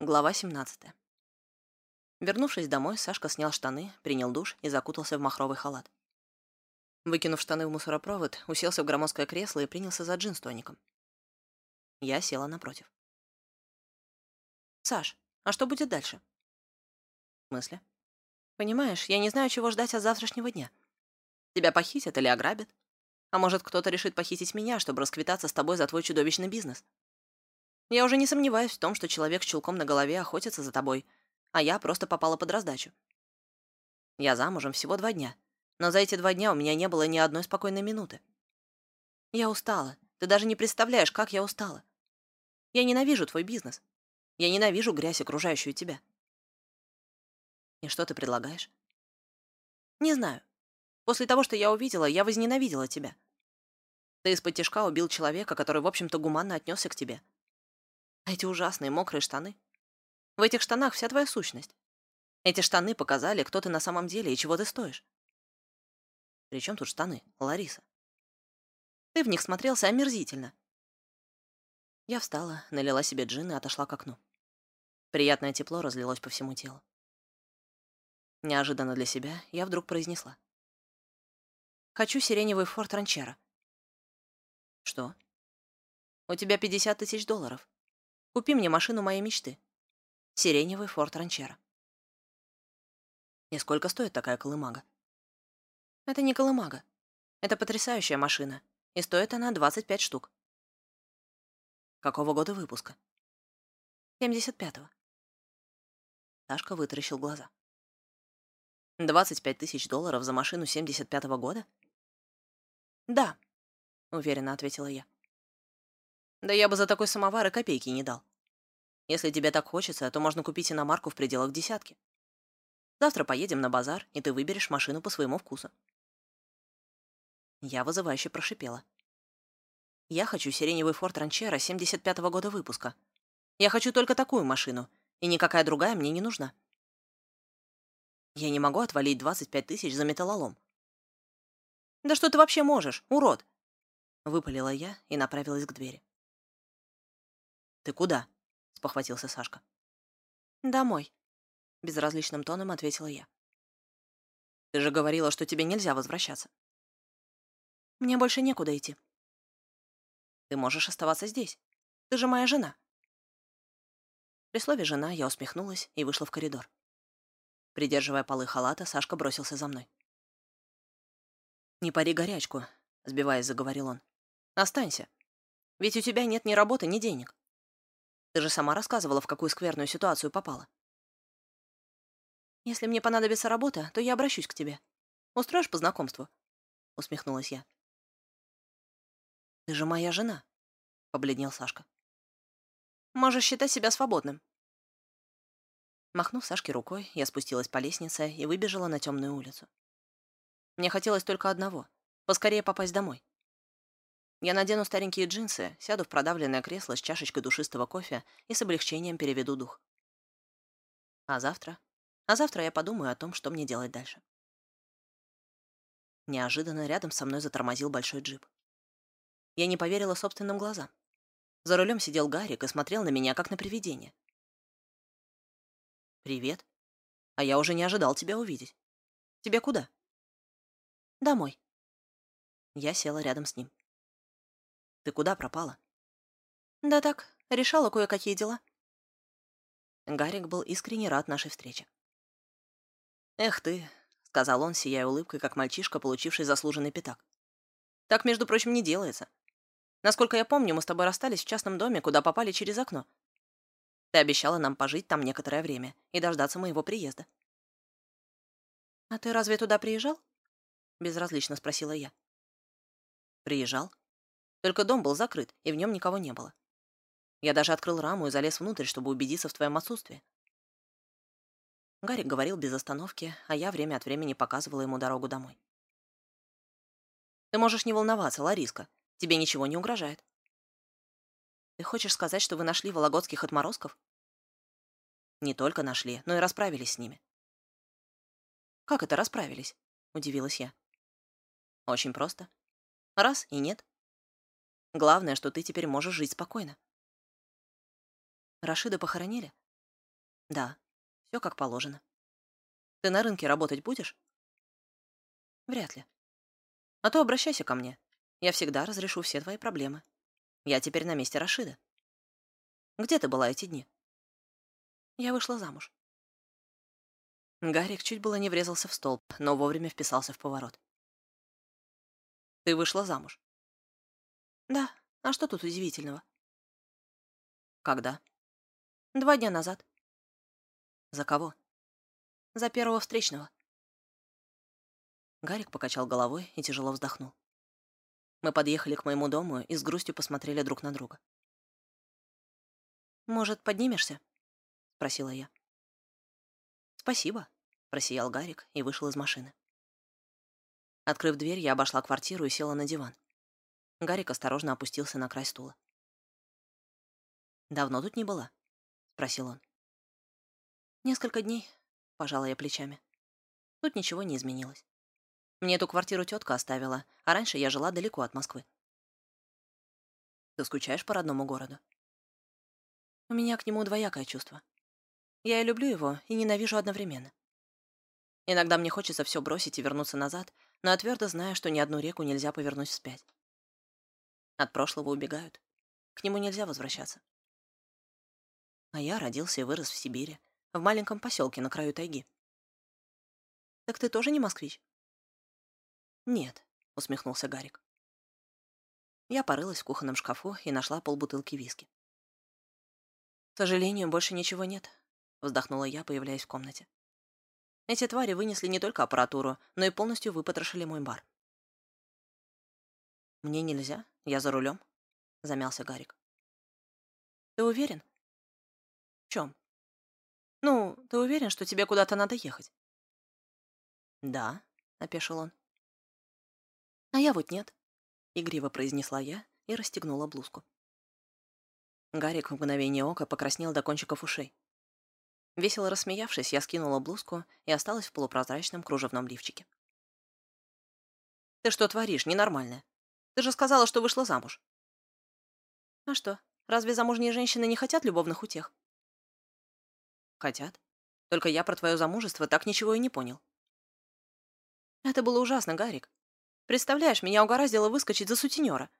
Глава 17. Вернувшись домой, Сашка снял штаны, принял душ и закутался в махровый халат. Выкинув штаны в мусоропровод, уселся в громоздкое кресло и принялся за джин с тоником. Я села напротив. «Саш, а что будет дальше?» «В смысле?» «Понимаешь, я не знаю, чего ждать от завтрашнего дня. Тебя похитят или ограбят. А может, кто-то решит похитить меня, чтобы расквитаться с тобой за твой чудовищный бизнес. Я уже не сомневаюсь в том, что человек с чулком на голове охотится за тобой, а я просто попала под раздачу. Я замужем всего два дня, но за эти два дня у меня не было ни одной спокойной минуты. Я устала. Ты даже не представляешь, как я устала. Я ненавижу твой бизнес. Я ненавижу грязь, окружающую тебя. И что ты предлагаешь? Не знаю. После того, что я увидела, я возненавидела тебя. Ты из-под тяжка убил человека, который, в общем-то, гуманно отнесся к тебе. А эти ужасные мокрые штаны. В этих штанах вся твоя сущность. Эти штаны показали, кто ты на самом деле и чего ты стоишь. При чем тут штаны, Лариса? Ты в них смотрелся омерзительно. Я встала, налила себе джин и отошла к окну. Приятное тепло разлилось по всему телу. Неожиданно для себя я вдруг произнесла. «Хочу сиреневый форт Ранчера». «Что?» «У тебя 50 тысяч долларов. Купи мне машину моей мечты. Сиреневый Форд Ранчера. И сколько стоит такая колымага? Это не колымага. Это потрясающая машина. И стоит она 25 штук. Какого года выпуска? 75-го. Сашка вытаращил глаза. 25 тысяч долларов за машину 75-го года? Да, уверенно ответила я. Да я бы за такой самовар и копейки не дал. Если тебе так хочется, то можно купить иномарку в пределах десятки. Завтра поедем на базар, и ты выберешь машину по своему вкусу. Я вызывающе прошипела. Я хочу сиреневый Форд Ранчера 75-го года выпуска. Я хочу только такую машину, и никакая другая мне не нужна. Я не могу отвалить 25 тысяч за металлолом. «Да что ты вообще можешь, урод?» Выпалила я и направилась к двери. «Ты куда?» — спохватился Сашка. «Домой», — безразличным тоном ответила я. «Ты же говорила, что тебе нельзя возвращаться». «Мне больше некуда идти». «Ты можешь оставаться здесь. Ты же моя жена». При слове «жена» я усмехнулась и вышла в коридор. Придерживая полы халата, Сашка бросился за мной. «Не пари горячку», — сбиваясь, заговорил он. «Останься. Ведь у тебя нет ни работы, ни денег. Ты же сама рассказывала, в какую скверную ситуацию попала. Если мне понадобится работа, то я обращусь к тебе. Устроишь по знакомству?» Усмехнулась я. «Ты же моя жена», — побледнел Сашка. «Можешь считать себя свободным». Махнув Сашке рукой, я спустилась по лестнице и выбежала на темную улицу. Мне хотелось только одного — поскорее попасть домой. Я надену старенькие джинсы, сяду в продавленное кресло с чашечкой душистого кофе и с облегчением переведу дух. А завтра? А завтра я подумаю о том, что мне делать дальше. Неожиданно рядом со мной затормозил большой джип. Я не поверила собственным глазам. За рулем сидел Гарик и смотрел на меня, как на привидение. «Привет. А я уже не ожидал тебя увидеть. Тебе куда?» «Домой». Я села рядом с ним. Ты куда пропала?» «Да так, решала кое-какие дела». Гарик был искренне рад нашей встрече. «Эх ты», — сказал он, сияя улыбкой, как мальчишка, получивший заслуженный пятак. «Так, между прочим, не делается. Насколько я помню, мы с тобой расстались в частном доме, куда попали через окно. Ты обещала нам пожить там некоторое время и дождаться моего приезда». «А ты разве туда приезжал?» — безразлично спросила я. «Приезжал», только дом был закрыт, и в нем никого не было. Я даже открыл раму и залез внутрь, чтобы убедиться в твоем отсутствии. Гарик говорил без остановки, а я время от времени показывала ему дорогу домой. Ты можешь не волноваться, Лариска. Тебе ничего не угрожает. Ты хочешь сказать, что вы нашли вологодских отморозков? Не только нашли, но и расправились с ними. Как это расправились? Удивилась я. Очень просто. Раз и нет. Главное, что ты теперь можешь жить спокойно. Рашида похоронили? Да, все как положено. Ты на рынке работать будешь? Вряд ли. А то обращайся ко мне. Я всегда разрешу все твои проблемы. Я теперь на месте Рашида. Где ты была эти дни? Я вышла замуж. Гарик чуть было не врезался в столб, но вовремя вписался в поворот. Ты вышла замуж? Да. А что тут удивительного? Когда? Два дня назад. За кого? За первого встречного. Гарик покачал головой и тяжело вздохнул. Мы подъехали к моему дому и с грустью посмотрели друг на друга. «Может, поднимешься?» — спросила я. «Спасибо», — просиял Гарик и вышел из машины. Открыв дверь, я обошла квартиру и села на диван. Гарик осторожно опустился на край стула. «Давно тут не была?» — спросил он. «Несколько дней», — пожала я плечами. «Тут ничего не изменилось. Мне эту квартиру тетка оставила, а раньше я жила далеко от Москвы». «Ты скучаешь по родному городу?» «У меня к нему двоякое чувство. Я и люблю его, и ненавижу одновременно. Иногда мне хочется все бросить и вернуться назад, но я твердо знаю, что ни одну реку нельзя повернуть вспять. От прошлого убегают. К нему нельзя возвращаться. А я родился и вырос в Сибири, в маленьком поселке на краю тайги. Так ты тоже не москвич? Нет, усмехнулся Гарик. Я порылась в кухонном шкафу и нашла полбутылки виски. К сожалению, больше ничего нет, вздохнула я, появляясь в комнате. Эти твари вынесли не только аппаратуру, но и полностью выпотрошили мой бар. Мне нельзя, я за рулем, замялся Гарик. Ты уверен? В чем? Ну, ты уверен, что тебе куда-то надо ехать? Да, опешил он. А я вот нет, игриво произнесла я и расстегнула блузку. Гарик в мгновение ока покраснел до кончиков ушей. Весело рассмеявшись, я скинула блузку и осталась в полупрозрачном кружевном лифчике. «Ты что творишь, ненормальная? Ты же сказала, что вышла замуж». «А что, разве замужние женщины не хотят любовных утех?» «Хотят. Только я про твое замужество так ничего и не понял». «Это было ужасно, Гарик. Представляешь, меня угораздило выскочить за сутенера.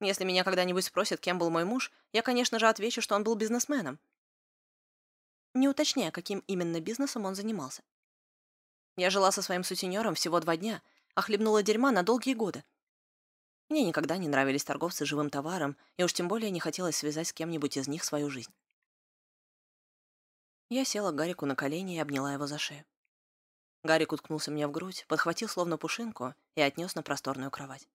Если меня когда-нибудь спросят, кем был мой муж, я, конечно же, отвечу, что он был бизнесменом. Не уточняя, каким именно бизнесом он занимался. Я жила со своим сутенером всего два дня, а хлебнула дерьма на долгие годы. Мне никогда не нравились торговцы живым товаром, и уж тем более не хотелось связать с кем-нибудь из них свою жизнь. Я села Гарику на колени и обняла его за шею. Гарик уткнулся мне в грудь, подхватил словно пушинку и отнес на просторную кровать.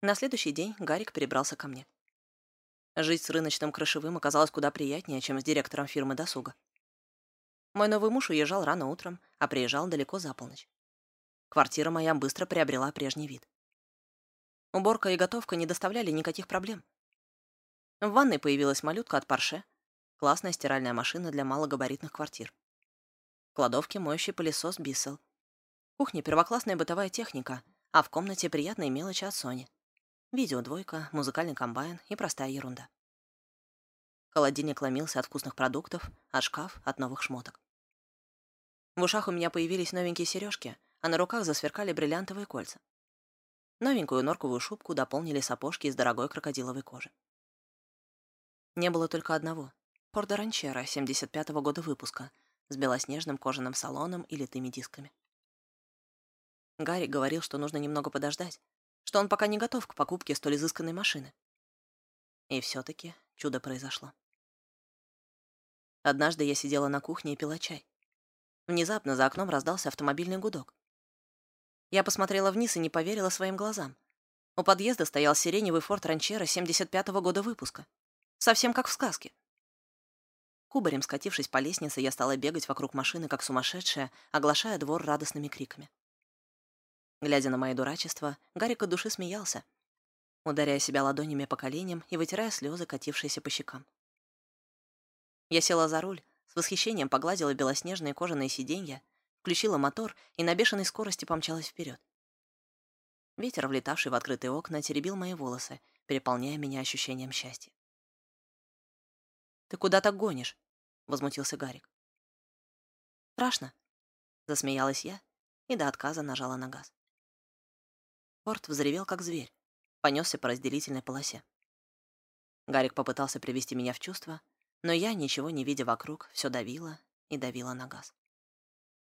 На следующий день Гарик перебрался ко мне. Жить с рыночным крышевым оказалось куда приятнее, чем с директором фирмы досуга. Мой новый муж уезжал рано утром, а приезжал далеко за полночь. Квартира моя быстро приобрела прежний вид. Уборка и готовка не доставляли никаких проблем. В ванной появилась малютка от Порше, классная стиральная машина для малогабаритных квартир. В кладовке моющий пылесос Бисел. В кухне первоклассная бытовая техника, а в комнате приятные мелочи от Сони. Видеодвойка, музыкальный комбайн и простая ерунда. Холодильник ломился от вкусных продуктов, а шкаф — от новых шмоток. В ушах у меня появились новенькие сережки, а на руках засверкали бриллиантовые кольца. Новенькую норковую шубку дополнили сапожки из дорогой крокодиловой кожи. Не было только одного — Пордо Ранчера 75-го года выпуска с белоснежным кожаным салоном и литыми дисками. Гарри говорил, что нужно немного подождать, что он пока не готов к покупке столь изысканной машины. И все-таки чудо произошло. Однажды я сидела на кухне и пила чай. Внезапно за окном раздался автомобильный гудок. Я посмотрела вниз и не поверила своим глазам. У подъезда стоял сиреневый форт Ранчера 75-го года выпуска. Совсем как в сказке. Кубарем скатившись по лестнице, я стала бегать вокруг машины, как сумасшедшая, оглашая двор радостными криками. Глядя на мои дурачества, Гарик от души смеялся, ударяя себя ладонями по коленям и вытирая слезы, катившиеся по щекам. Я села за руль, с восхищением погладила белоснежные кожаные сиденья, включила мотор и на бешеной скорости помчалась вперед. Ветер, влетавший в открытые окна, теребил мои волосы, переполняя меня ощущением счастья. «Ты куда так гонишь?» возмутился Гарик. «Страшно?» — засмеялась я и до отказа нажала на газ. Форд взревел, как зверь, понесся по разделительной полосе. Гарик попытался привести меня в чувство, но я, ничего не видя вокруг, все давила и давила на газ.